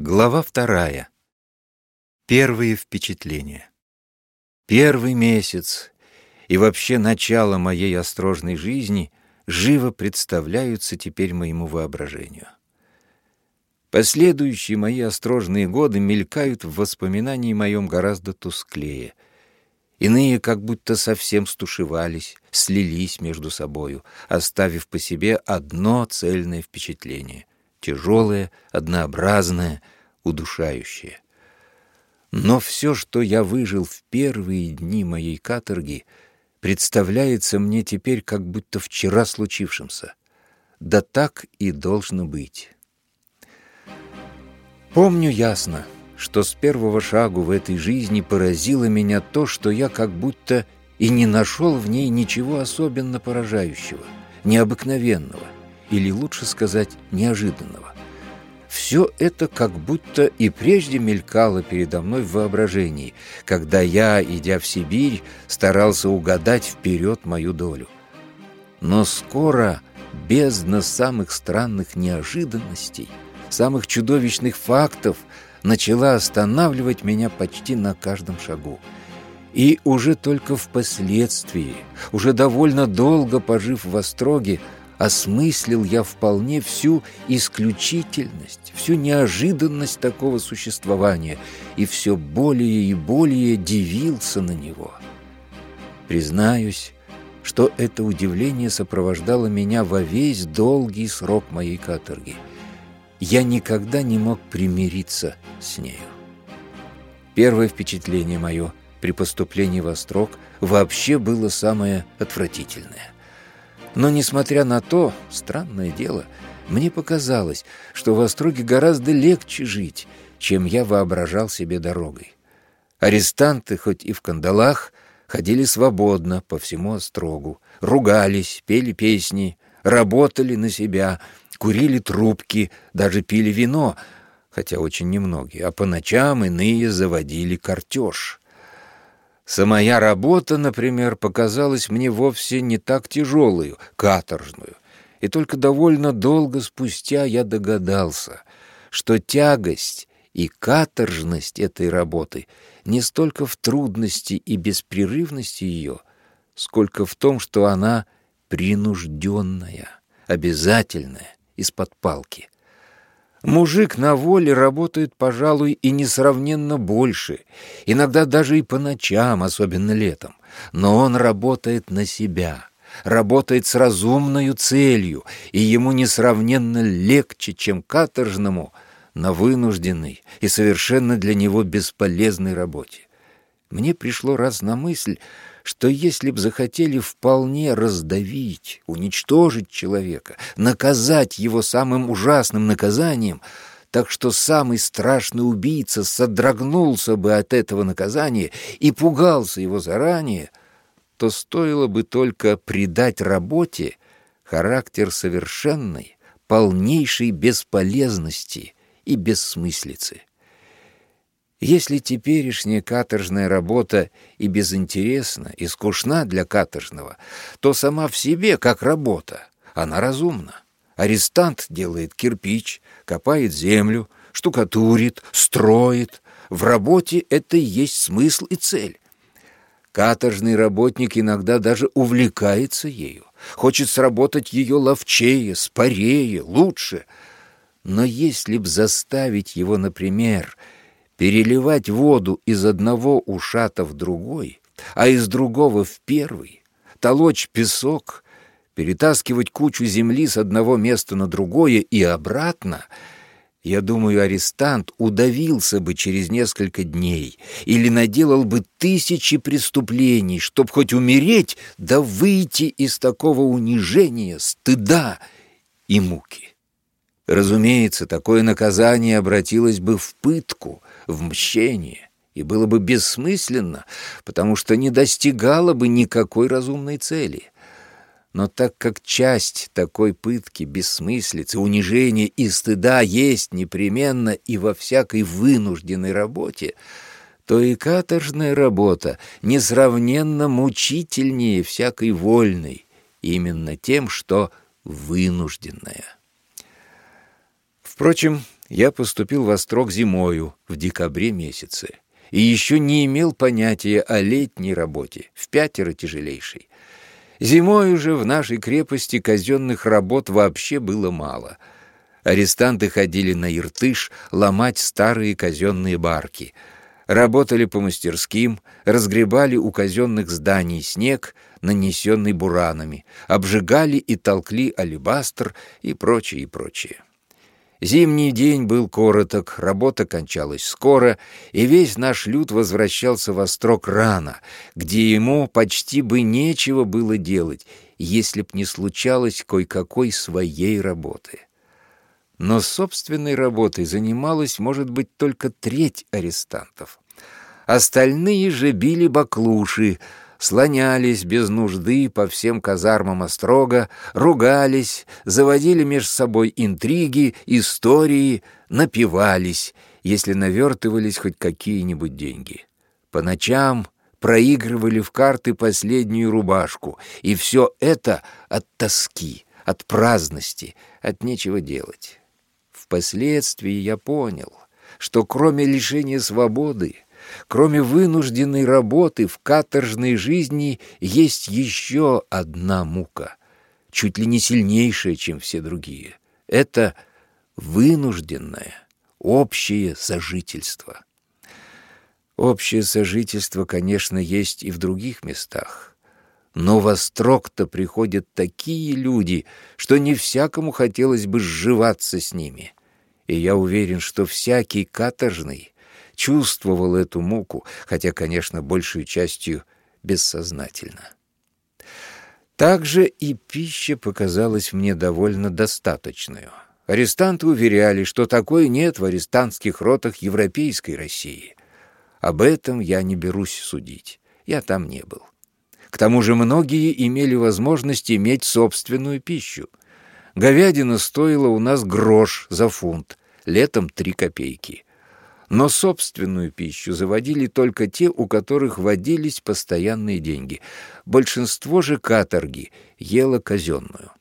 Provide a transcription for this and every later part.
Глава вторая. Первые впечатления. Первый месяц и вообще начало моей осторожной жизни живо представляются теперь моему воображению. Последующие мои осторожные годы мелькают в воспоминании моем гораздо тусклее. Иные как будто совсем стушевались, слились между собою, оставив по себе одно цельное впечатление — тяжелое, однообразное, удушающее. Но все, что я выжил в первые дни моей каторги, представляется мне теперь как будто вчера случившимся. Да так и должно быть. Помню ясно, что с первого шагу в этой жизни поразило меня то, что я как будто и не нашел в ней ничего особенно поражающего, необыкновенного, или лучше сказать, неожиданного. Все это как будто и прежде мелькало передо мной в воображении, когда я, идя в Сибирь, старался угадать вперед мою долю. Но скоро бездна самых странных неожиданностей, самых чудовищных фактов начала останавливать меня почти на каждом шагу. И уже только впоследствии, уже довольно долго пожив в Остроге, осмыслил я вполне всю исключительность, всю неожиданность такого существования и все более и более дивился на него. Признаюсь, что это удивление сопровождало меня во весь долгий срок моей каторги. Я никогда не мог примириться с нею. Первое впечатление мое при поступлении в Острог вообще было самое отвратительное. Но, несмотря на то, странное дело, мне показалось, что в Остроге гораздо легче жить, чем я воображал себе дорогой. Арестанты, хоть и в кандалах, ходили свободно по всему Острогу, ругались, пели песни, работали на себя, курили трубки, даже пили вино, хотя очень немногие, а по ночам иные заводили картеж — Самая работа, например, показалась мне вовсе не так тяжелую, каторжную. И только довольно долго спустя я догадался, что тягость и каторжность этой работы не столько в трудности и беспрерывности ее, сколько в том, что она принужденная, обязательная, из-под палки — Мужик на воле работает, пожалуй, и несравненно больше, иногда даже и по ночам, особенно летом. Но он работает на себя, работает с разумной целью, и ему несравненно легче, чем каторжному, на вынужденной и совершенно для него бесполезной работе. Мне пришло раз на мысль, что если б захотели вполне раздавить, уничтожить человека, наказать его самым ужасным наказанием, так что самый страшный убийца содрогнулся бы от этого наказания и пугался его заранее, то стоило бы только придать работе характер совершенной, полнейшей бесполезности и бессмыслицы. Если теперешняя каторжная работа и безинтересна, и скучна для каторжного, то сама в себе, как работа, она разумна. Арестант делает кирпич, копает землю, штукатурит, строит. В работе это и есть смысл и цель. Каторжный работник иногда даже увлекается ею, хочет сработать ее ловчее, спорее, лучше. Но если б заставить его, например, переливать воду из одного ушата в другой, а из другого в первый, толочь песок, перетаскивать кучу земли с одного места на другое и обратно, я думаю, арестант удавился бы через несколько дней или наделал бы тысячи преступлений, чтоб хоть умереть, да выйти из такого унижения, стыда и муки. Разумеется, такое наказание обратилось бы в пытку, в мщение, и было бы бессмысленно, потому что не достигало бы никакой разумной цели. Но так как часть такой пытки, бессмыслицы, унижения и стыда есть непременно и во всякой вынужденной работе, то и каторжная работа несравненно мучительнее всякой вольной, именно тем, что вынужденная. Впрочем, Я поступил в Острог зимою, в декабре месяце, и еще не имел понятия о летней работе, в пятеро тяжелейшей. Зимой уже в нашей крепости казенных работ вообще было мало. Арестанты ходили на Иртыш ломать старые казенные барки. Работали по мастерским, разгребали у казенных зданий снег, нанесенный буранами, обжигали и толкли алебастр и прочее, и прочее. Зимний день был короток, работа кончалась скоро, и весь наш люд возвращался в Острог рано, где ему почти бы нечего было делать, если б не случалось кое-какой своей работы. Но собственной работой занималась, может быть, только треть арестантов. Остальные же били баклуши, слонялись без нужды по всем казармам Острога, ругались, заводили между собой интриги, истории, напивались, если навертывались хоть какие-нибудь деньги. По ночам проигрывали в карты последнюю рубашку, и все это от тоски, от праздности, от нечего делать. Впоследствии я понял, что кроме лишения свободы, Кроме вынужденной работы в каторжной жизни есть еще одна мука, чуть ли не сильнейшая, чем все другие. Это вынужденное общее сожительство. Общее сожительство, конечно, есть и в других местах. Но во строк-то приходят такие люди, что не всякому хотелось бы сживаться с ними. И я уверен, что всякий каторжный чувствовал эту муку, хотя, конечно, большей частью бессознательно. Также и пища показалась мне довольно достаточной. Арестанты уверяли, что такой нет в арестантских ротах Европейской России. Об этом я не берусь судить. Я там не был. К тому же многие имели возможность иметь собственную пищу. Говядина стоила у нас грош за фунт, летом три копейки но собственную пищу заводили только те, у которых водились постоянные деньги. Большинство же каторги ело казенную.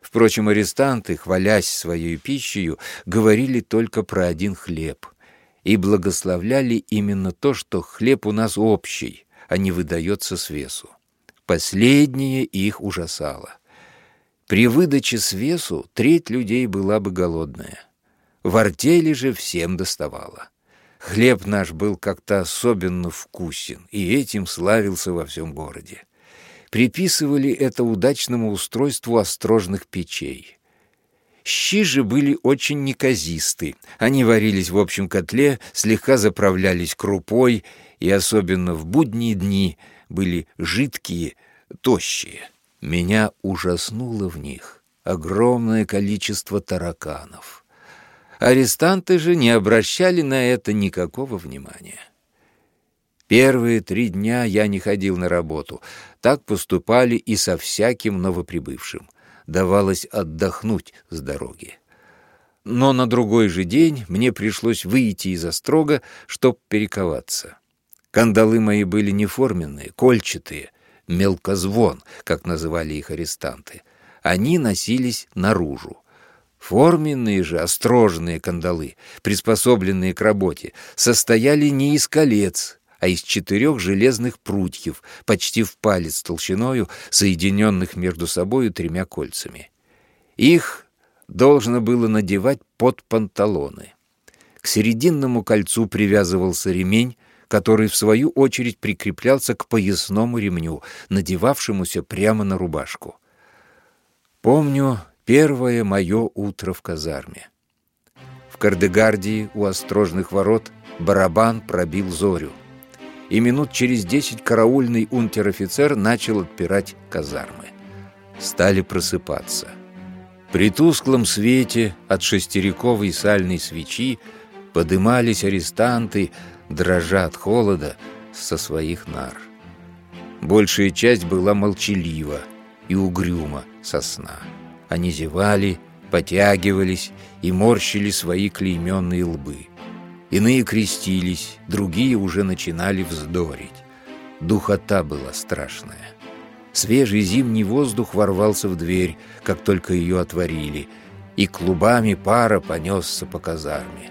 Впрочем, арестанты, хвалясь своей пищей, говорили только про один хлеб и благословляли именно то, что хлеб у нас общий, а не выдается с весу. Последнее их ужасало. При выдаче с весу треть людей была бы голодная. В артели же всем доставало. Хлеб наш был как-то особенно вкусен, и этим славился во всем городе. Приписывали это удачному устройству острожных печей. Щи же были очень неказисты. Они варились в общем котле, слегка заправлялись крупой, и особенно в будние дни были жидкие, тощие. Меня ужаснуло в них огромное количество тараканов. Арестанты же не обращали на это никакого внимания. Первые три дня я не ходил на работу. Так поступали и со всяким новоприбывшим. Давалось отдохнуть с дороги. Но на другой же день мне пришлось выйти из острога, чтоб перековаться. Кандалы мои были неформенные, кольчатые, мелкозвон, как называли их арестанты. Они носились наружу. Форменные же острожные кандалы, приспособленные к работе, состояли не из колец, а из четырех железных прутьев, почти в палец толщиною, соединенных между собою тремя кольцами. Их должно было надевать под панталоны. К серединному кольцу привязывался ремень, который, в свою очередь, прикреплялся к поясному ремню, надевавшемуся прямо на рубашку. Помню, Первое мое утро в казарме. В Кардегардии у острожных ворот барабан пробил зорю. И минут через десять караульный унтер-офицер начал отпирать казармы. Стали просыпаться. При тусклом свете от шестериковой сальной свечи подымались арестанты, дрожа от холода, со своих нар. Большая часть была молчалива и угрюма со сна. Они зевали, потягивались и морщили свои клейменные лбы. Иные крестились, другие уже начинали вздорить. Духота была страшная. Свежий зимний воздух ворвался в дверь, как только ее отворили. и клубами пара понесся по казарме.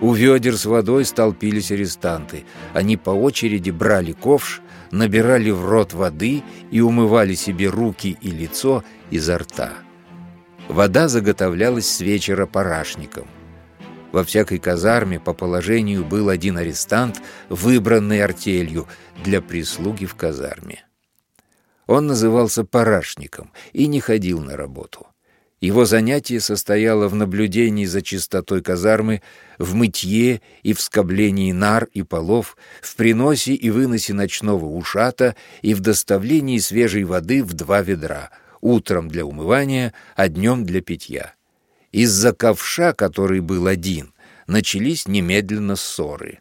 У ведер с водой столпились арестанты. Они по очереди брали ковш, набирали в рот воды и умывали себе руки и лицо изо рта. Вода заготовлялась с вечера парашником. Во всякой казарме по положению был один арестант, выбранный артелью для прислуги в казарме. Он назывался парашником и не ходил на работу. Его занятие состояло в наблюдении за чистотой казармы, в мытье и в скоблении нар и полов, в приносе и выносе ночного ушата и в доставлении свежей воды в два ведра, утром для умывания, а днем для питья. Из-за ковша, который был один, начались немедленно ссоры.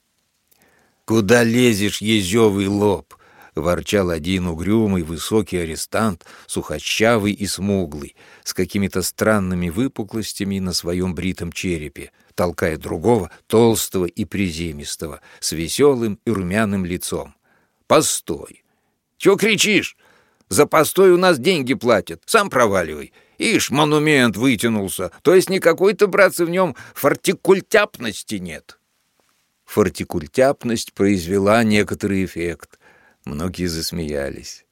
«Куда лезешь, езевый лоб?» — ворчал один угрюмый высокий арестант, сухощавый и смуглый, с какими-то странными выпуклостями на своем бритом черепе, толкая другого, толстого и приземистого, с веселым и румяным лицом. «Постой! Чего кричишь? За постой у нас деньги платят, сам проваливай. Ишь, монумент вытянулся, то есть никакой-то, братцы, в нем фортикультяпности нет». Фортикультяпность произвела некоторый эффект. Многие засмеялись.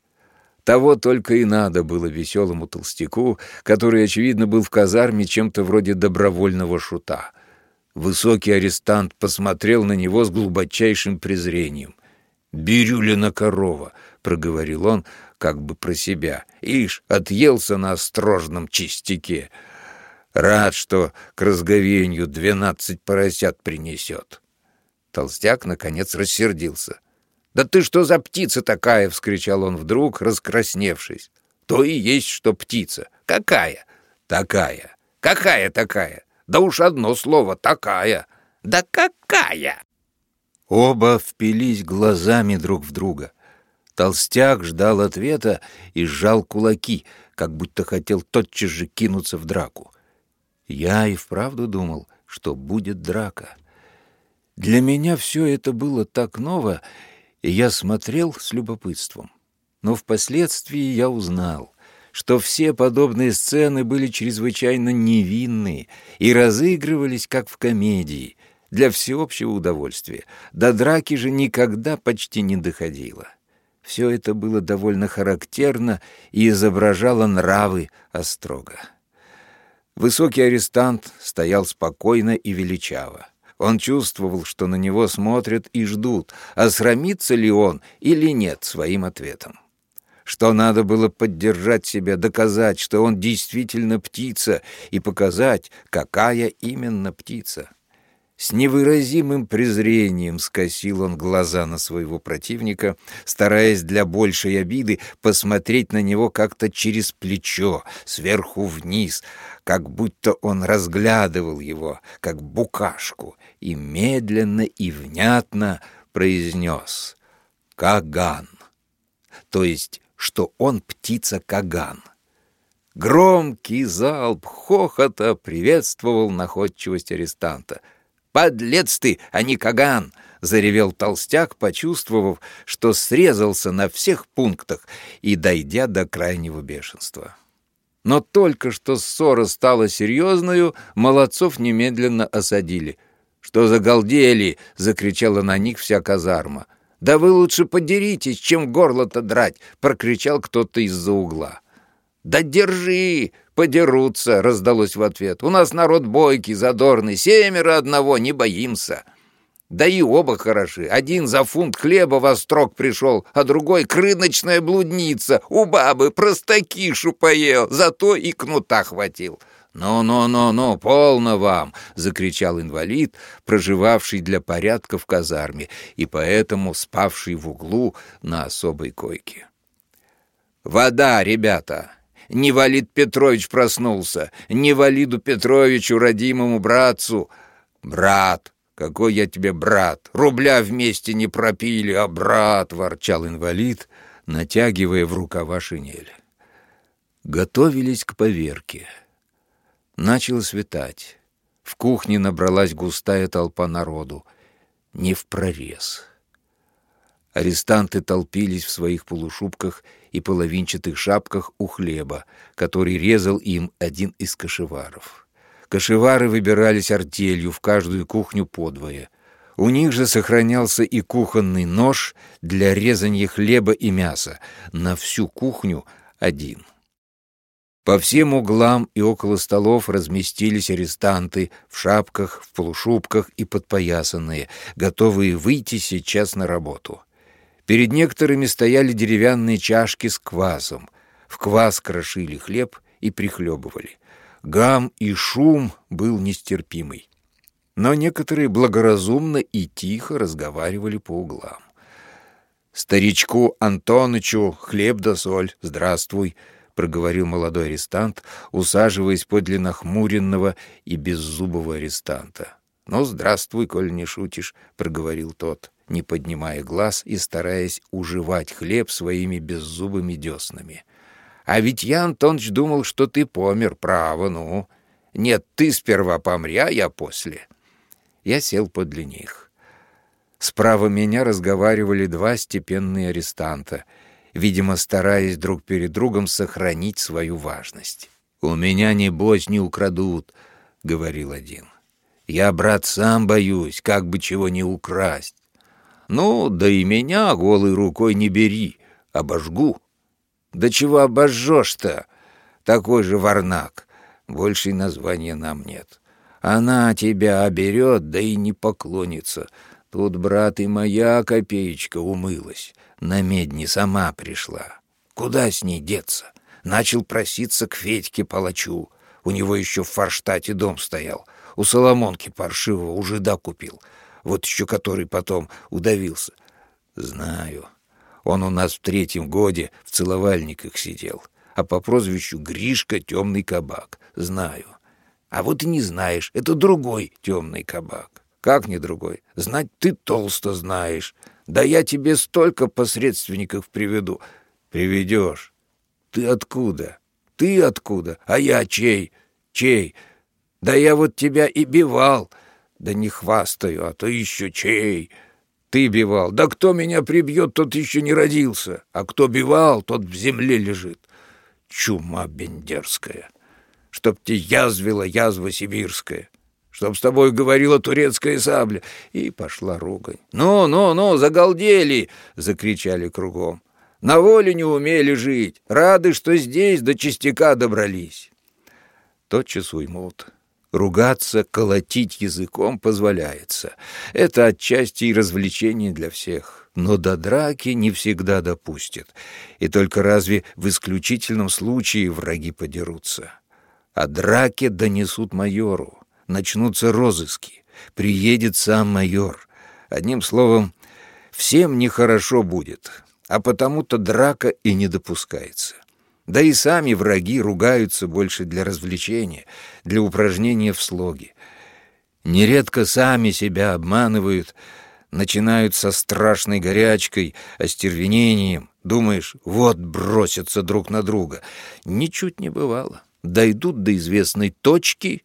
Того только и надо было веселому толстяку, который, очевидно, был в казарме чем-то вроде добровольного шута. Высокий арестант посмотрел на него с глубочайшим презрением. «Бирюлина корова», — проговорил он, как бы про себя. «Ишь, отъелся на острожном чистяке. Рад, что к разговенью двенадцать поросят принесет». Толстяк, наконец, рассердился — «Да ты что за птица такая?» — вскричал он вдруг, раскрасневшись. «То и есть, что птица. Какая?» «Такая. Какая такая? Да уж одно слово — такая. Да какая?» Оба впились глазами друг в друга. Толстяк ждал ответа и сжал кулаки, как будто хотел тотчас же кинуться в драку. Я и вправду думал, что будет драка. Для меня все это было так ново, и я смотрел с любопытством. Но впоследствии я узнал, что все подобные сцены были чрезвычайно невинные и разыгрывались, как в комедии, для всеобщего удовольствия. До драки же никогда почти не доходило. Все это было довольно характерно и изображало нравы острога. Высокий арестант стоял спокойно и величаво. Он чувствовал, что на него смотрят и ждут, а срамится ли он или нет своим ответом. Что надо было поддержать себя, доказать, что он действительно птица, и показать, какая именно птица. С невыразимым презрением скосил он глаза на своего противника, стараясь для большей обиды посмотреть на него как-то через плечо, сверху вниз, как будто он разглядывал его, как букашку, и медленно и внятно произнес «Каган», то есть, что он птица-каган. Громкий залп хохота приветствовал находчивость арестанта — «Подлец ты, а не Каган!» — заревел толстяк, почувствовав, что срезался на всех пунктах и дойдя до крайнего бешенства. Но только что ссора стала серьезною, молодцов немедленно осадили. «Что за галдели?» — закричала на них вся казарма. «Да вы лучше подеритесь, чем горло-то драть!» — прокричал кто-то из-за угла. «Да держи! Подерутся!» — раздалось в ответ. «У нас народ бойкий, задорный, семеро одного, не боимся!» Да и оба хороши. Один за фунт хлеба во строк пришел, а другой — крыночная блудница. У бабы простакишу поел, зато и кнута хватил. «Ну-ну-ну-ну, полно вам!» — закричал инвалид, проживавший для порядка в казарме и поэтому спавший в углу на особой койке. «Вода, ребята!» Не Валид Петрович проснулся, не Валиду Петровичу, родимому братцу. Брат, какой я тебе брат? Рубля вместе не пропили, а брат, ворчал инвалид, натягивая в рукава шинель. Готовились к поверке. Начало светать. В кухне набралась густая толпа народу. Не в прорез. Арестанты толпились в своих полушубках и половинчатых шапках у хлеба, который резал им один из кошеваров. Кошевары выбирались артелью в каждую кухню подвое. У них же сохранялся и кухонный нож для резания хлеба и мяса, на всю кухню один. По всем углам и около столов разместились арестанты в шапках, в полушубках и подпоясанные, готовые выйти сейчас на работу. Перед некоторыми стояли деревянные чашки с квасом. В квас крошили хлеб и прихлебывали. Гам и шум был нестерпимый. Но некоторые благоразумно и тихо разговаривали по углам. «Старичку Антонычу хлеб да соль, здравствуй!» — проговорил молодой арестант, усаживаясь подле нахмуренного и беззубого арестанта. «Ну, здравствуй, коль не шутишь», — проговорил тот не поднимая глаз и стараясь уживать хлеб своими беззубыми деснами. «А ведь я, Антоныч, думал, что ты помер, право, ну. Нет, ты сперва помри, а я после». Я сел подле них. Справа меня разговаривали два степенные арестанта, видимо, стараясь друг перед другом сохранить свою важность. «У меня, небось, не украдут», — говорил один. «Я, брат, сам боюсь, как бы чего не украсть. Ну, да и меня голой рукой не бери, обожгу. Да чего обожжешь-то? Такой же варнак. Большей названия нам нет. Она тебя оберет, да и не поклонится. Тут, брат, и моя копеечка умылась. На медни сама пришла. Куда с ней деться? Начал проситься к Федьке палачу. У него еще в Форштате дом стоял. У Соломонки паршивого уже да купил вот еще который потом удавился. Знаю. Он у нас в третьем годе в целовальниках сидел, а по прозвищу Гришка Темный Кабак. Знаю. А вот и не знаешь, это другой Темный Кабак. Как не другой? Знать ты толсто знаешь. Да я тебе столько посредственников приведу. Приведешь. Ты откуда? Ты откуда? А я чей? Чей? Да я вот тебя и бивал. Да не хвастаю, а то еще чей. Ты бивал. Да кто меня прибьет, тот еще не родился. А кто бивал, тот в земле лежит. Чума бендерская. Чтоб тебе язвила язва сибирская. Чтоб с тобой говорила турецкая сабля. И пошла ругань. «Ну, ну, ну, загалдели!» — закричали кругом. «На воле не умели жить. Рады, что здесь до частяка добрались». Тотчас уймут. Ругаться, колотить языком позволяется. Это отчасти и развлечение для всех. Но до драки не всегда допустят. И только разве в исключительном случае враги подерутся. О драке донесут майору. Начнутся розыски. Приедет сам майор. Одним словом, всем нехорошо будет. А потому-то драка и не допускается. Да и сами враги ругаются больше для развлечения, для упражнения в слоге. Нередко сами себя обманывают, начинают со страшной горячкой, остервенением. Думаешь, вот бросятся друг на друга. Ничуть не бывало. Дойдут до известной точки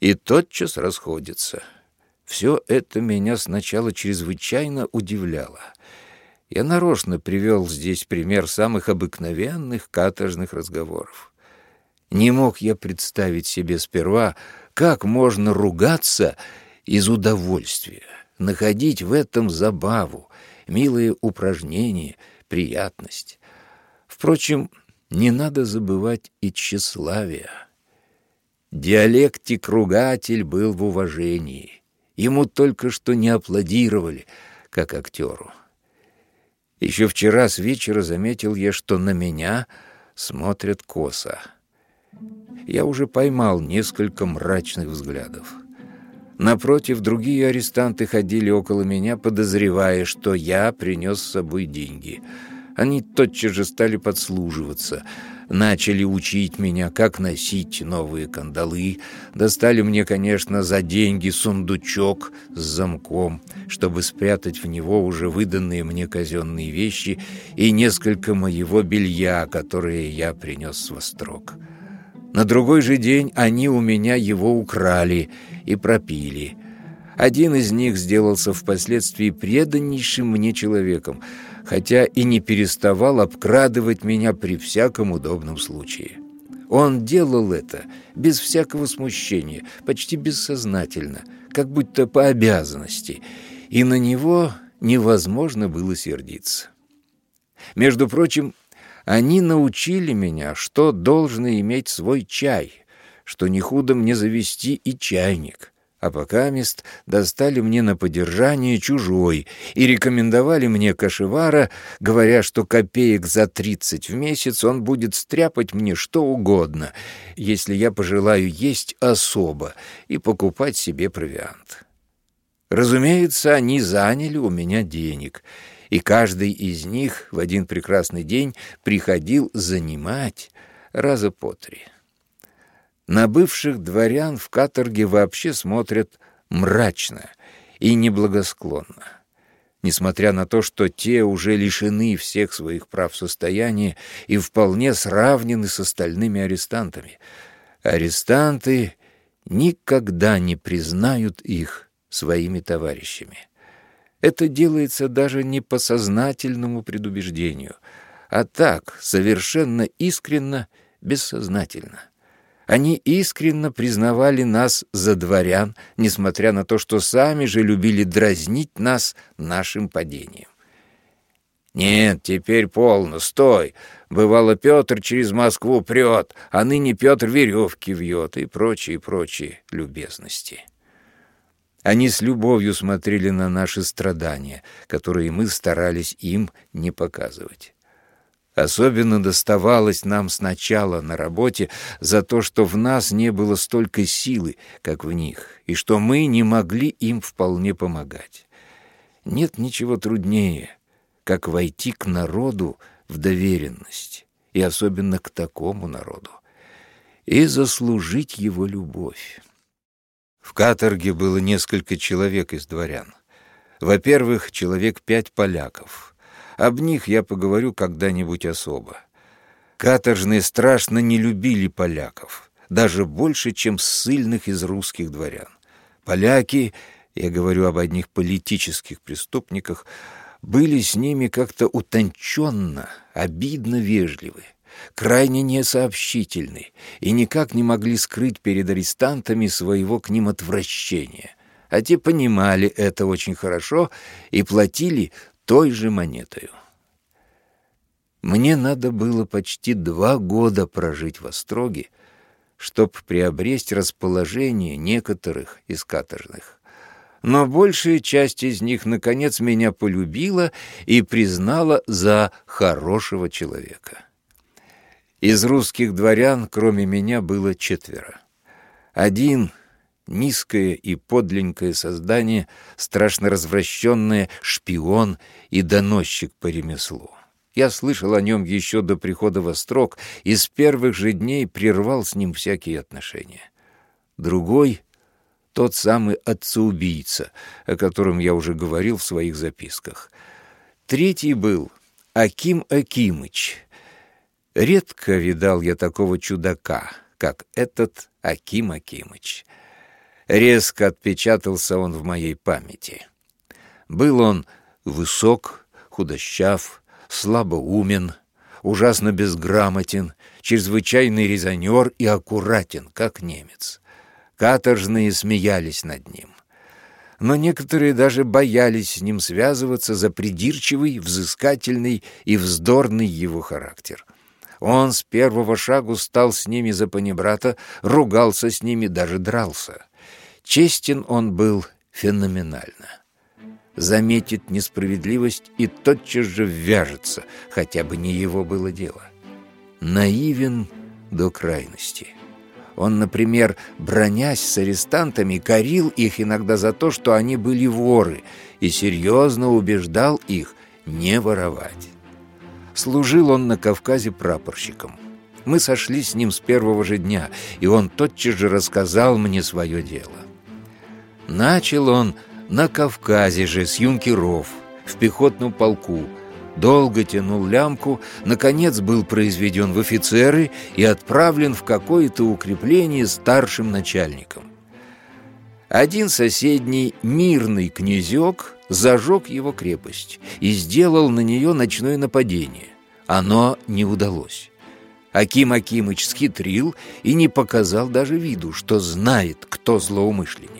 и тотчас расходятся. Все это меня сначала чрезвычайно удивляло — я нарочно привел здесь пример самых обыкновенных каторжных разговоров. Не мог я представить себе сперва, как можно ругаться из удовольствия, находить в этом забаву, милые упражнения, приятность. Впрочем, не надо забывать и тщеславия. Диалектик-ругатель был в уважении. Ему только что не аплодировали, как актеру. Еще вчера с вечера заметил я, что на меня смотрят косо. Я уже поймал несколько мрачных взглядов. Напротив, другие арестанты ходили около меня, подозревая, что я принес с собой деньги. Они тотчас же стали подслуживаться — начали учить меня, как носить новые кандалы. Достали мне, конечно, за деньги сундучок с замком, чтобы спрятать в него уже выданные мне казенные вещи и несколько моего белья, которое я принес с вострок. На другой же день они у меня его украли и пропили. Один из них сделался впоследствии преданнейшим мне человеком, хотя и не переставал обкрадывать меня при всяком удобном случае. Он делал это без всякого смущения, почти бессознательно, как будто по обязанности, и на него невозможно было сердиться. Между прочим, они научили меня, что должно иметь свой чай, что не худо мне завести и чайник, а пока мест достали мне на поддержание чужой и рекомендовали мне кошевара, говоря, что копеек за тридцать в месяц он будет стряпать мне что угодно, если я пожелаю есть особо и покупать себе провиант. Разумеется, они заняли у меня денег, и каждый из них в один прекрасный день приходил занимать раза по три. На бывших дворян в каторге вообще смотрят мрачно и неблагосклонно. Несмотря на то, что те уже лишены всех своих прав состояния и вполне сравнены с остальными арестантами. Арестанты никогда не признают их своими товарищами. Это делается даже не по сознательному предубеждению, а так, совершенно искренно, бессознательно. Они искренне признавали нас за дворян, несмотря на то, что сами же любили дразнить нас нашим падением. «Нет, теперь полно, стой! Бывало, Петр через Москву прет, а ныне Петр веревки вьет» и прочие-прочие любезности. Они с любовью смотрели на наши страдания, которые мы старались им не показывать. Особенно доставалось нам сначала на работе за то, что в нас не было столько силы, как в них, и что мы не могли им вполне помогать. Нет ничего труднее, как войти к народу в доверенность, и особенно к такому народу, и заслужить его любовь. В каторге было несколько человек из дворян. Во-первых, человек пять поляков — об них я поговорю когда-нибудь особо. Каторжные страшно не любили поляков, даже больше, чем ссыльных из русских дворян. Поляки, я говорю об одних политических преступниках, были с ними как-то утонченно, обидно вежливы, крайне несообщительны и никак не могли скрыть перед арестантами своего к ним отвращения. А те понимали это очень хорошо и платили той же монетою. Мне надо было почти два года прожить в Остроге, чтоб приобрести расположение некоторых из каторжных. Но большая часть из них, наконец, меня полюбила и признала за хорошего человека. Из русских дворян, кроме меня, было четверо. Один низкое и подленькое создание, страшно развращенное, шпион и доносчик по ремеслу. Я слышал о нем еще до прихода во строк и с первых же дней прервал с ним всякие отношения. Другой — тот самый отца-убийца, о котором я уже говорил в своих записках. Третий был Аким Акимыч. Редко видал я такого чудака, как этот Аким Акимыч. Резко отпечатался он в моей памяти. Был он высок, худощав, слабоумен, ужасно безграмотен, чрезвычайный резонер и аккуратен, как немец. Каторжные смеялись над ним. Но некоторые даже боялись с ним связываться за придирчивый, взыскательный и вздорный его характер. Он с первого шагу стал с ними за панибрата, ругался с ними, даже дрался. Честен он был феноменально. Заметит несправедливость и тотчас же ввяжется, хотя бы не его было дело. Наивен до крайности. Он, например, бронясь с арестантами, корил их иногда за то, что они были воры, и серьезно убеждал их не воровать. Служил он на Кавказе прапорщиком. Мы сошлись с ним с первого же дня, и он тотчас же рассказал мне свое дело. Начал он на Кавказе же с юнкеров, в пехотном полку, долго тянул лямку, наконец был произведен в офицеры и отправлен в какое-то укрепление старшим начальником. Один соседний мирный князек зажег его крепость и сделал на нее ночное нападение. Оно не удалось. Аким Акимыч схитрил и не показал даже виду, что знает, кто злоумышленник.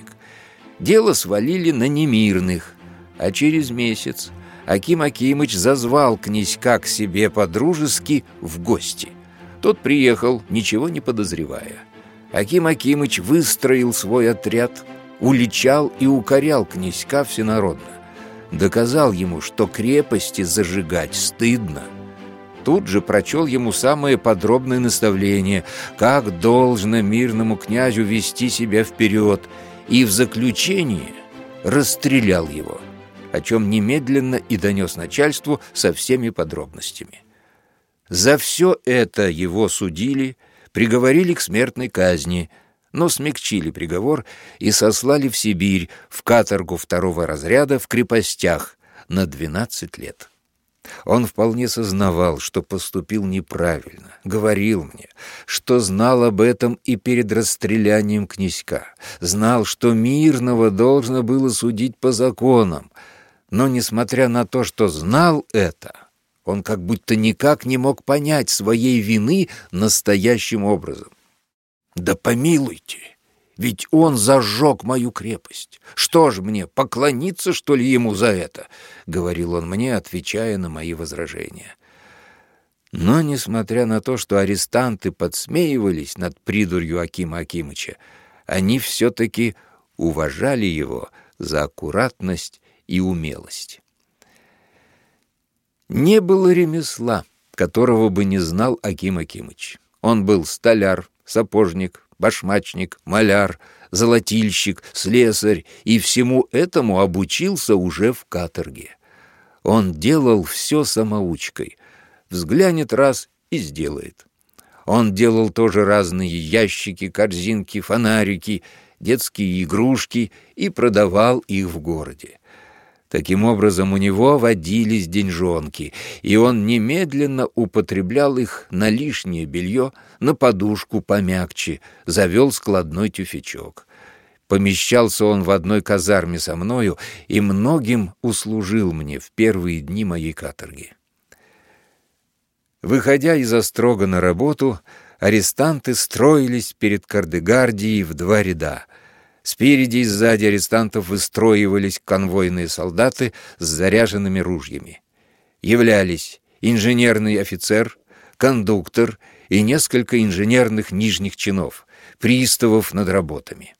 Дело свалили на немирных, а через месяц Аким Акимыч зазвал князька к себе по-дружески в гости. Тот приехал, ничего не подозревая. Аким Акимыч выстроил свой отряд, уличал и укорял князька всенародно. Доказал ему, что крепости зажигать стыдно — тут же прочел ему самое подробное наставление, как должно мирному князю вести себя вперед, и в заключение расстрелял его, о чем немедленно и донес начальству со всеми подробностями. За все это его судили, приговорили к смертной казни, но смягчили приговор и сослали в Сибирь в каторгу второго разряда в крепостях на 12 лет. Он вполне сознавал, что поступил неправильно, говорил мне, что знал об этом и перед расстрелянием князька, знал, что мирного должно было судить по законам, но, несмотря на то, что знал это, он как будто никак не мог понять своей вины настоящим образом. «Да помилуйте!» Ведь он зажег мою крепость. Что ж мне, поклониться, что ли, ему за это?» — говорил он мне, отвечая на мои возражения. Но, несмотря на то, что арестанты подсмеивались над придурью Акима Акимыча, они все-таки уважали его за аккуратность и умелость. Не было ремесла, которого бы не знал Аким Акимыч. Он был столяр, сапожник, башмачник, маляр, золотильщик, слесарь, и всему этому обучился уже в каторге. Он делал все самоучкой. Взглянет раз и сделает. Он делал тоже разные ящики, корзинки, фонарики, детские игрушки и продавал их в городе. Таким образом, у него водились деньжонки, и он немедленно употреблял их на лишнее белье, на подушку помягче, завел складной тюфячок. Помещался он в одной казарме со мною и многим услужил мне в первые дни моей каторги. Выходя из острога на работу, арестанты строились перед Кардегардией в два ряда — Спереди и сзади арестантов выстроивались конвойные солдаты с заряженными ружьями. Являлись инженерный офицер, кондуктор и несколько инженерных нижних чинов, приставов над работами.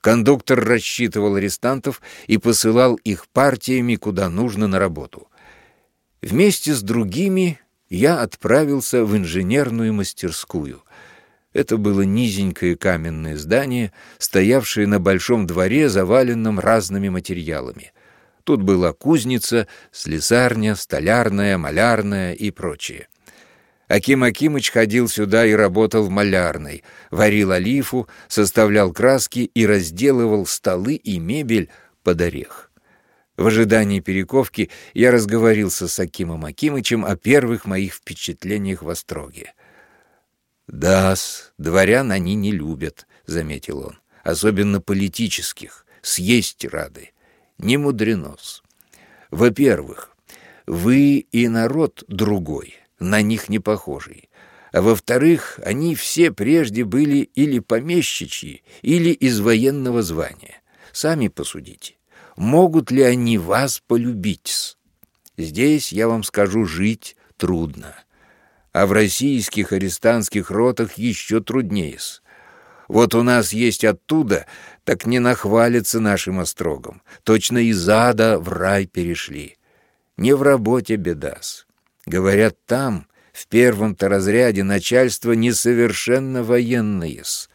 Кондуктор рассчитывал арестантов и посылал их партиями куда нужно на работу. Вместе с другими я отправился в инженерную мастерскую — это было низенькое каменное здание, стоявшее на большом дворе, заваленном разными материалами. Тут была кузница, слесарня, столярная, малярная и прочее. Аким Акимыч ходил сюда и работал в малярной, варил олифу, составлял краски и разделывал столы и мебель под орех. В ожидании перековки я разговорился с Акимом Акимычем о первых моих впечатлениях в Остроге. «Да-с, дворян они не любят», — заметил он, — «особенно политических, съесть рады. Не мудрено-с. Во-первых, вы и народ другой, на них не похожий. А во-вторых, они все прежде были или помещичьи, или из военного звания. Сами посудите, могут ли они вас полюбить? Здесь, я вам скажу, жить трудно а в российских арестантских ротах еще труднее. Вот у нас есть оттуда, так не нахвалится нашим острогом. Точно из ада в рай перешли. Не в работе бедас. Говорят, там, в первом-то разряде, начальство несовершенно военное -с.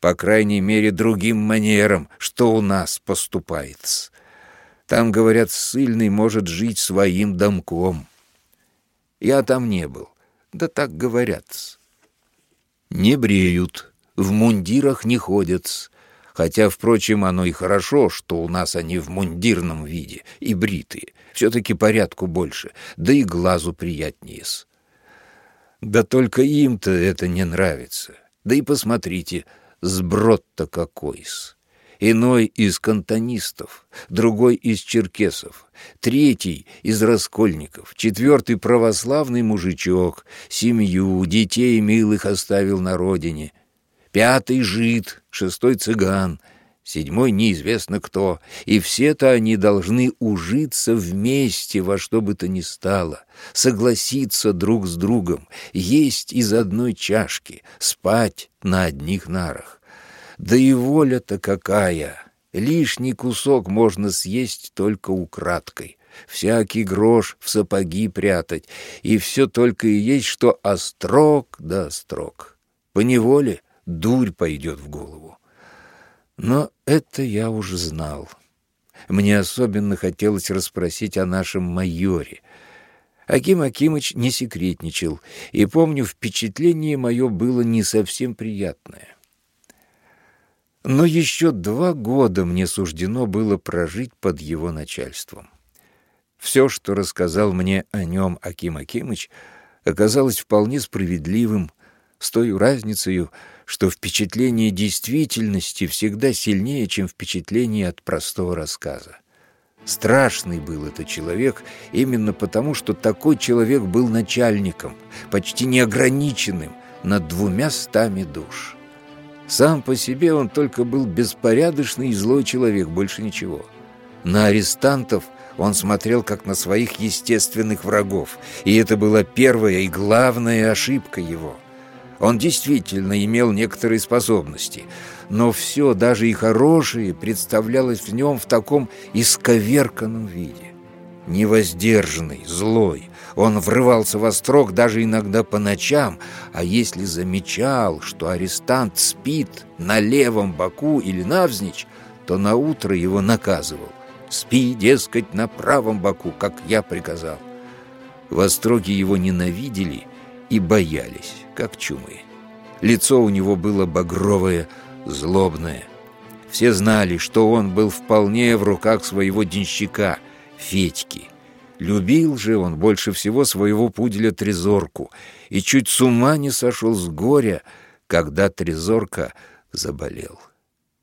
По крайней мере, другим манером, что у нас поступает -с. Там, говорят, ссыльный может жить своим домком. Я там не был. Да так говорят. Не бреют, в мундирах не ходят. Хотя, впрочем, оно и хорошо, что у нас они в мундирном виде и бритые. Все-таки порядку больше, да и глазу приятнее. -с. Да только им-то это не нравится. Да и посмотрите, сброд-то какой-с. Иной из кантонистов, другой из черкесов, третий из раскольников, четвертый православный мужичок, семью, детей милых оставил на родине, пятый жид, шестой цыган, седьмой неизвестно кто, и все-то они должны ужиться вместе во что бы то ни стало, согласиться друг с другом, есть из одной чашки, спать на одних нарах. Да и воля-то какая! Лишний кусок можно съесть только украдкой. Всякий грош в сапоги прятать, и все только и есть, что острог да острог. Поневоле дурь пойдет в голову. Но это я уже знал. Мне особенно хотелось расспросить о нашем майоре. Аким Акимыч не секретничал, и, помню, впечатление мое было не совсем приятное. Но еще два года мне суждено было прожить под его начальством. Все, что рассказал мне о нем Аким Акимыч, оказалось вполне справедливым, с той разницей, что впечатление действительности всегда сильнее, чем впечатление от простого рассказа. Страшный был этот человек именно потому, что такой человек был начальником, почти неограниченным, над двумя стами душ. Сам по себе он только был беспорядочный и злой человек, больше ничего. На арестантов он смотрел как на своих естественных врагов, и это была первая и главная ошибка его. Он действительно имел некоторые способности, но все, даже и хорошее, представлялось в нем в таком исковерканном виде. Невоздержанный, злой, он врывался во строк даже иногда по ночам, а если замечал, что арестант спит на левом боку или навзничь, то на утро его наказывал. «Спи, дескать, на правом боку, как я приказал». В строге его ненавидели и боялись, как чумы. Лицо у него было багровое, злобное. Все знали, что он был вполне в руках своего денщика, Федьки. Любил же он больше всего своего пуделя Трезорку и чуть с ума не сошел с горя, когда Трезорка заболел.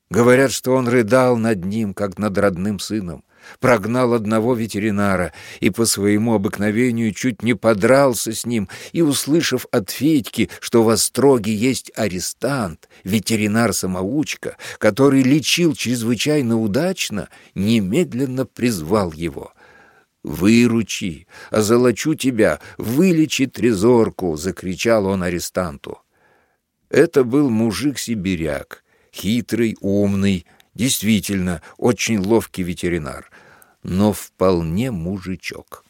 Говорят, что он рыдал над ним, как над родным сыном, прогнал одного ветеринара и по своему обыкновению чуть не подрался с ним, и, услышав от Федьки, что в Остроге есть арестант, ветеринар-самоучка, который лечил чрезвычайно удачно, немедленно призвал его — «Выручи, озолочу тебя, вылечи трезорку!» — закричал он арестанту. Это был мужик-сибиряк, хитрый, умный, действительно, очень ловкий ветеринар, но вполне мужичок.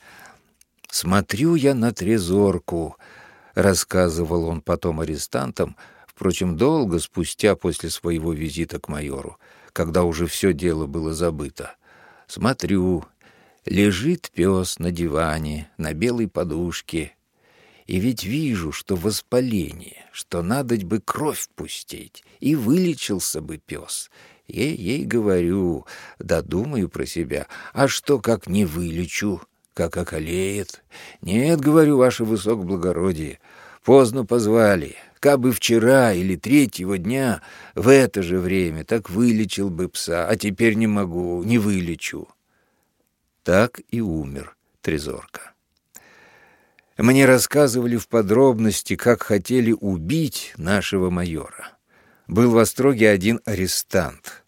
«Смотрю я на трезорку», — рассказывал он потом арестантам, впрочем, долго спустя после своего визита к майору, когда уже все дело было забыто. «Смотрю, Лежит пес на диване, на белой подушке. И ведь вижу, что воспаление, что надо бы кровь пустить, и вылечился бы пес. Ей-ей говорю, да думаю про себя, а что, как не вылечу, как околеет? Нет, говорю, ваше высокоблагородие, поздно позвали, Кабы вчера или третьего дня в это же время так вылечил бы пса, а теперь не могу, не вылечу так и умер Трезорка. Мне рассказывали в подробности, как хотели убить нашего майора. Был в Остроге один арестант.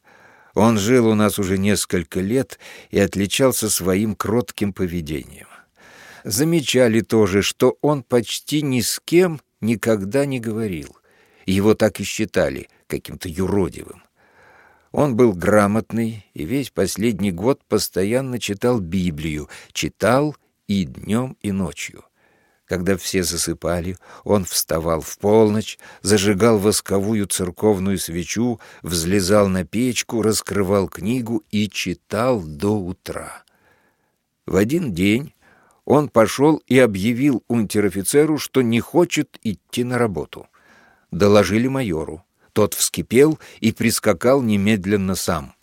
Он жил у нас уже несколько лет и отличался своим кротким поведением. Замечали тоже, что он почти ни с кем никогда не говорил. Его так и считали каким-то юродивым. Он был грамотный и весь последний год постоянно читал Библию, читал и днем, и ночью. Когда все засыпали, он вставал в полночь, зажигал восковую церковную свечу, взлезал на печку, раскрывал книгу и читал до утра. В один день он пошел и объявил унтер-офицеру, что не хочет идти на работу. Доложили майору. Тот вскипел и прискакал немедленно сам.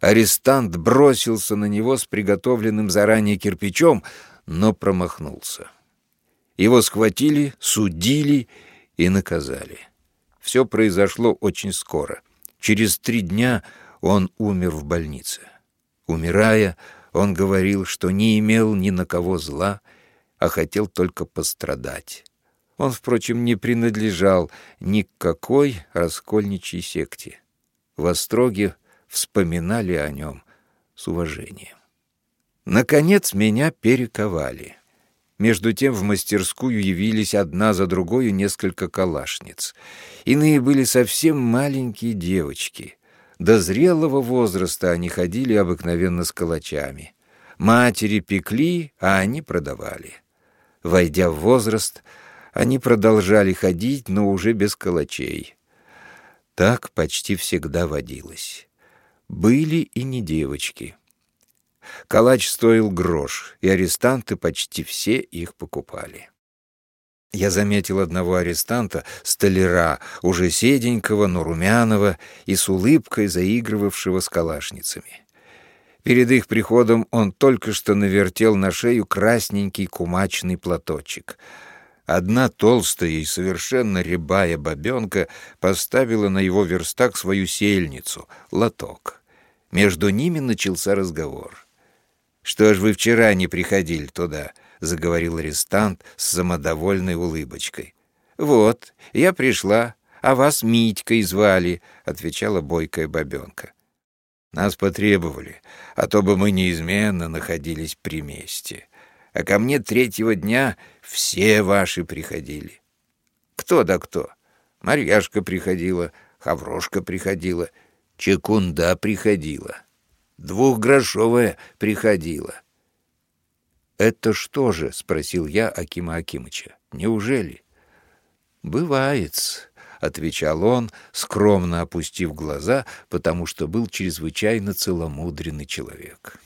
Арестант бросился на него с приготовленным заранее кирпичом, но промахнулся. Его схватили, судили и наказали. Все произошло очень скоро. Через три дня он умер в больнице. Умирая, он говорил, что не имел ни на кого зла, а хотел только пострадать. Он, впрочем, не принадлежал ни к какой раскольничьей секте. В Остроге вспоминали о нем с уважением. Наконец меня перековали. Между тем в мастерскую явились одна за другой несколько калашниц. Иные были совсем маленькие девочки. До зрелого возраста они ходили обыкновенно с калачами. Матери пекли, а они продавали. Войдя в возраст, они продолжали ходить, но уже без калачей. Так почти всегда водилось. Были и не девочки. Калач стоил грош, и арестанты почти все их покупали. Я заметил одного арестанта, столяра, уже седенького, но румяного и с улыбкой заигрывавшего с калашницами. Перед их приходом он только что навертел на шею красненький кумачный платочек. Одна толстая и совершенно рябая бабенка поставила на его верстак свою сельницу, лоток. Между ними начался разговор. «Что ж вы вчера не приходили туда?» — заговорил арестант с самодовольной улыбочкой. «Вот, я пришла, а вас Митькой звали», — отвечала бойкая бабенка. Нас потребовали, а то бы мы неизменно находились при месте. А ко мне третьего дня все ваши приходили. Кто да кто? Марьяшка приходила, Хаврошка приходила, Чекунда приходила, двухгрошовая приходила. «Это что же?» — спросил я Акима Акимыча. «Неужели?» «Бывает», — отвечал он, скромно опустив глаза, потому что был чрезвычайно целомудренный человек.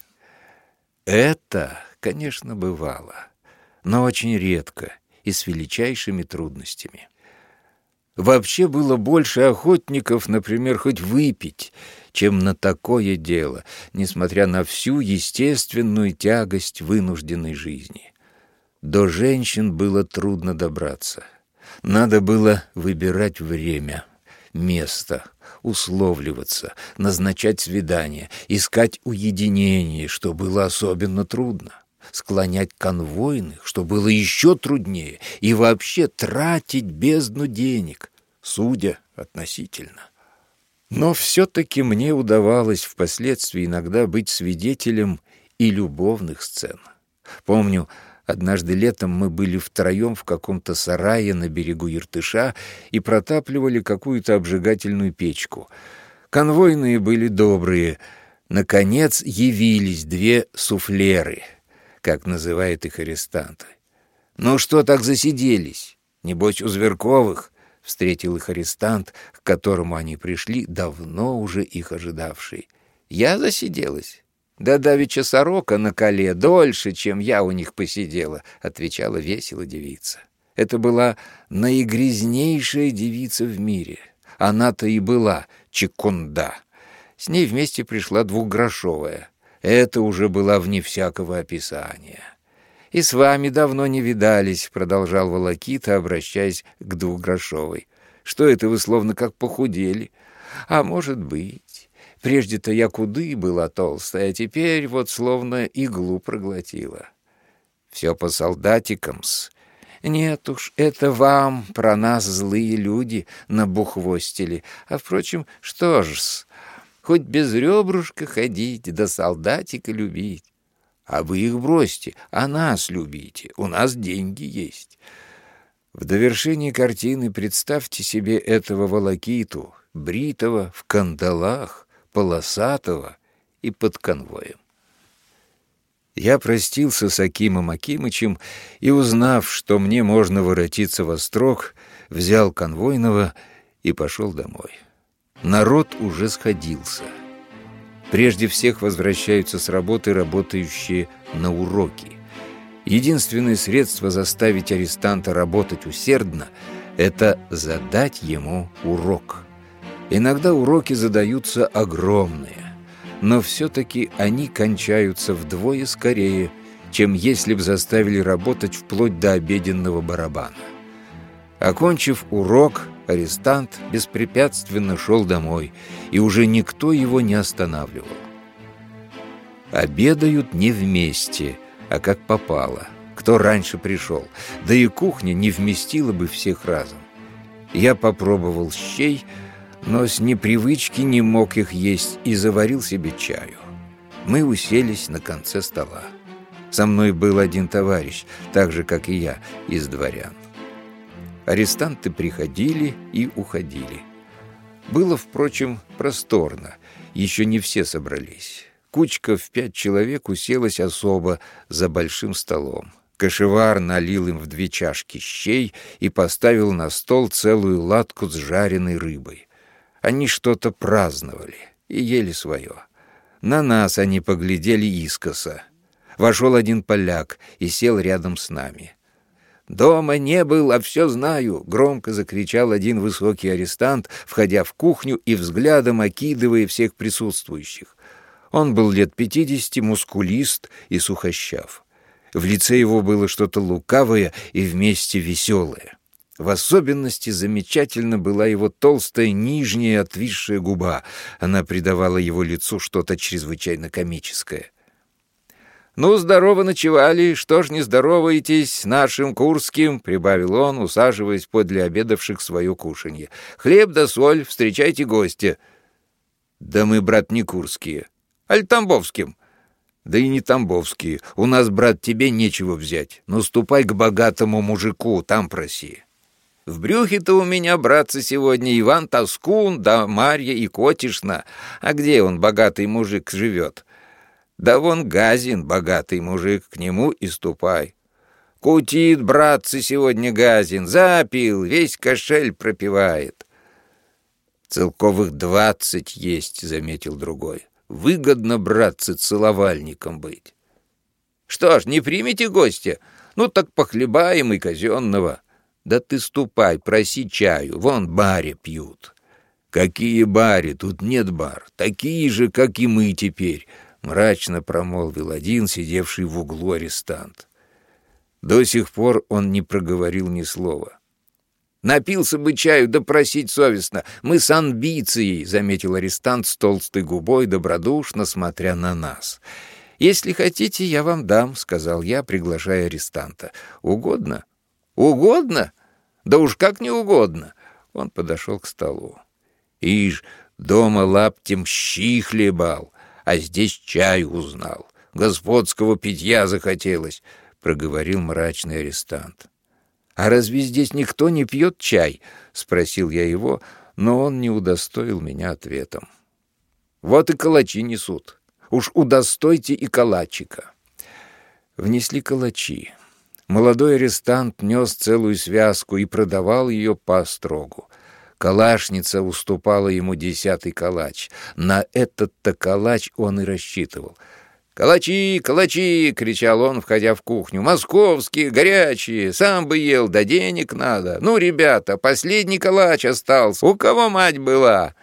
Это, конечно, бывало, но очень редко и с величайшими трудностями. Вообще было больше охотников, например, хоть выпить, чем на такое дело, несмотря на всю естественную тягость вынужденной жизни. До женщин было трудно добраться — надо было выбирать время, место, условливаться, назначать свидание, искать уединение, что было особенно трудно, склонять конвойных, что было еще труднее, и вообще тратить бездну денег, судя относительно. Но все-таки мне удавалось впоследствии иногда быть свидетелем и любовных сцен. Помню, Однажды летом мы были втроем в каком-то сарае на берегу Иртыша и протапливали какую-то обжигательную печку. Конвойные были добрые. Наконец явились две суфлеры, как называют их арестанты. «Ну что так засиделись? Небось, у Зверковых?» — встретил их арестант, к которому они пришли, давно уже их ожидавший. «Я засиделась. «Да давеча сорока на коле дольше, чем я у них посидела», — отвечала весело девица. Это была наигрязнейшая девица в мире. Она-то и была чекунда. С ней вместе пришла двухгрошовая. Это уже была вне всякого описания. «И с вами давно не видались», — продолжал Волокита, обращаясь к двухгрошовой. «Что это вы словно как похудели?» «А может быть...» Прежде-то я куды была толстая, а теперь вот словно иглу проглотила. Все по солдатикам-с. Нет уж, это вам про нас злые люди набухвостили. А, впрочем, что ж-с, хоть без ребрушка ходить, да солдатика любить. А вы их бросьте, а нас любите, у нас деньги есть. В довершении картины представьте себе этого волокиту, бритого, в кандалах, полосатого и под конвоем. Я простился с Акимом Акимычем и, узнав, что мне можно воротиться во строк, взял конвойного и пошел домой. Народ уже сходился. Прежде всех возвращаются с работы работающие на уроки. Единственное средство заставить арестанта работать усердно — это задать ему урок — Иногда уроки задаются огромные, но все-таки они кончаются вдвое скорее, чем если бы заставили работать вплоть до обеденного барабана. Окончив урок, арестант беспрепятственно шел домой, и уже никто его не останавливал. Обедают не вместе, а как попало, кто раньше пришел, да и кухня не вместила бы всех разом. Я попробовал щей, но с непривычки не мог их есть и заварил себе чаю. Мы уселись на конце стола. Со мной был один товарищ, так же, как и я, из дворян. Арестанты приходили и уходили. Было, впрочем, просторно, еще не все собрались. Кучка в пять человек уселась особо за большим столом. Кашевар налил им в две чашки щей и поставил на стол целую латку с жареной рыбой. Они что-то праздновали и ели свое. На нас они поглядели искоса. Вошел один поляк и сел рядом с нами. «Дома не был, а все знаю!» — громко закричал один высокий арестант, входя в кухню и взглядом окидывая всех присутствующих. Он был лет пятидесяти, мускулист и сухощав. В лице его было что-то лукавое и вместе веселое. В особенности замечательно была его толстая нижняя отвисшая губа. Она придавала его лицу что-то чрезвычайно комическое. «Ну, здорово ночевали, что ж не здороваетесь нашим Курским?» — прибавил он, усаживаясь подле обедавших свое кушанье. «Хлеб да соль, встречайте гостя». «Да мы, брат, не Курские, аль Тамбовским». «Да и не Тамбовские. У нас, брат, тебе нечего взять. Ну, ступай к богатому мужику, там проси». «В брюхе-то у меня, братцы, сегодня Иван Тоскун, да Марья и Котишна. А где он, богатый мужик, живет?» «Да вон Газин, богатый мужик, к нему и ступай». «Кутит, братцы, сегодня Газин, запил, весь кошель пропивает». «Целковых двадцать есть», — заметил другой. Выгодно, братцы, целовальником быть. Что ж, не примите гостя? Ну так похлебаем и казенного. Да ты ступай, проси чаю, вон баре пьют. Какие бари? Тут нет бар. Такие же, как и мы теперь, мрачно промолвил один, сидевший в углу арестант. До сих пор он не проговорил ни слова. Напился бы чаю, да совестно. Мы с амбицией, — заметил арестант с толстой губой, добродушно смотря на нас. «Если хотите, я вам дам», — сказал я, приглашая арестанта. «Угодно?» «Угодно? Да уж как не угодно!» Он подошел к столу. «Ишь, дома лаптем щи хлебал, а здесь чай узнал. Господского питья захотелось», — проговорил мрачный арестант. «А разве здесь никто не пьет чай?» — спросил я его, но он не удостоил меня ответом. «Вот и калачи несут. Уж удостойте и калачика». Внесли калачи. Молодой арестант нес целую связку и продавал ее по острогу. Калашница уступала ему десятый калач. На этот-то калач он и рассчитывал — «Калачи, калачи!» — кричал он, входя в кухню. «Московские, горячие! Сам бы ел, да денег надо! Ну, ребята, последний калач остался! У кого мать была?»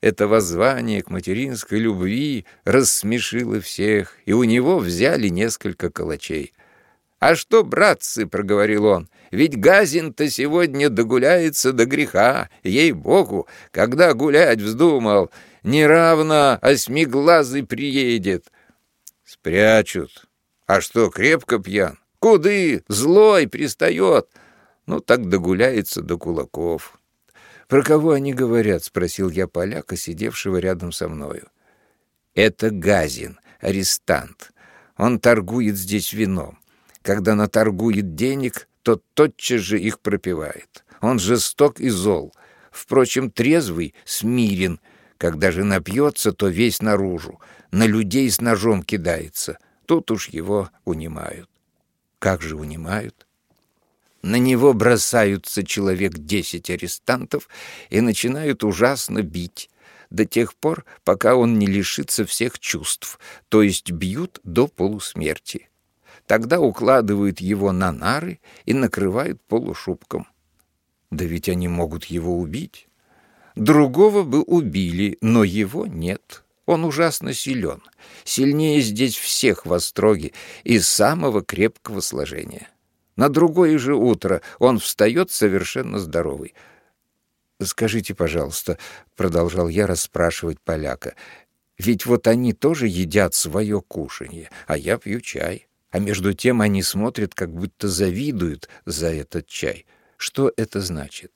Это воззвание к материнской любви рассмешило всех, и у него взяли несколько калачей. «А что, братцы?» — проговорил он. «Ведь Газин-то сегодня догуляется до греха, ей-богу, когда гулять вздумал. Неравно осьмиглазый приедет». Спрячут. А что, крепко пьян? Куды? Злой пристает. Ну, так догуляется до кулаков. «Про кого они говорят?» — спросил я поляка, сидевшего рядом со мною. «Это Газин, арестант. Он торгует здесь вином. Когда наторгует денег, то тотчас же их пропивает. Он жесток и зол. Впрочем, трезвый, смирен. Когда же напьется, то весь наружу на людей с ножом кидается. Тут уж его унимают. Как же унимают? На него бросаются человек десять арестантов и начинают ужасно бить до тех пор, пока он не лишится всех чувств, то есть бьют до полусмерти. Тогда укладывают его на нары и накрывают полушубком. Да ведь они могут его убить. Другого бы убили, но его нет. Он ужасно силен, сильнее здесь всех в Остроге и самого крепкого сложения. На другое же утро он встает совершенно здоровый. «Скажите, пожалуйста», — продолжал я расспрашивать поляка, «ведь вот они тоже едят свое кушанье, а я пью чай. А между тем они смотрят, как будто завидуют за этот чай. Что это значит?»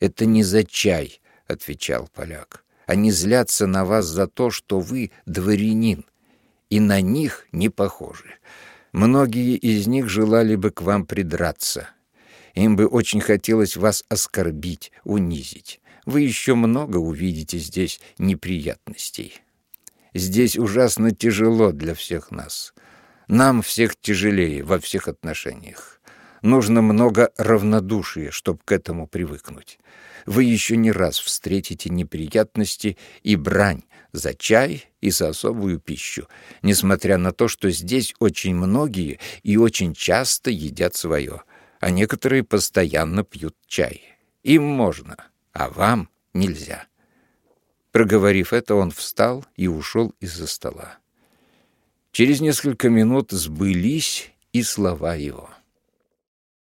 «Это не за чай», — отвечал поляк. «Они злятся на вас за то, что вы дворянин, и на них не похожи. Многие из них желали бы к вам придраться. Им бы очень хотелось вас оскорбить, унизить. Вы еще много увидите здесь неприятностей. Здесь ужасно тяжело для всех нас. Нам всех тяжелее во всех отношениях. Нужно много равнодушия, чтобы к этому привыкнуть. Вы еще не раз встретите неприятности и брань за чай и за особую пищу, несмотря на то, что здесь очень многие и очень часто едят свое а некоторые постоянно пьют чай. Им можно, а вам нельзя. Проговорив это, он встал и ушел из-за стола. Через несколько минут сбылись и слова его.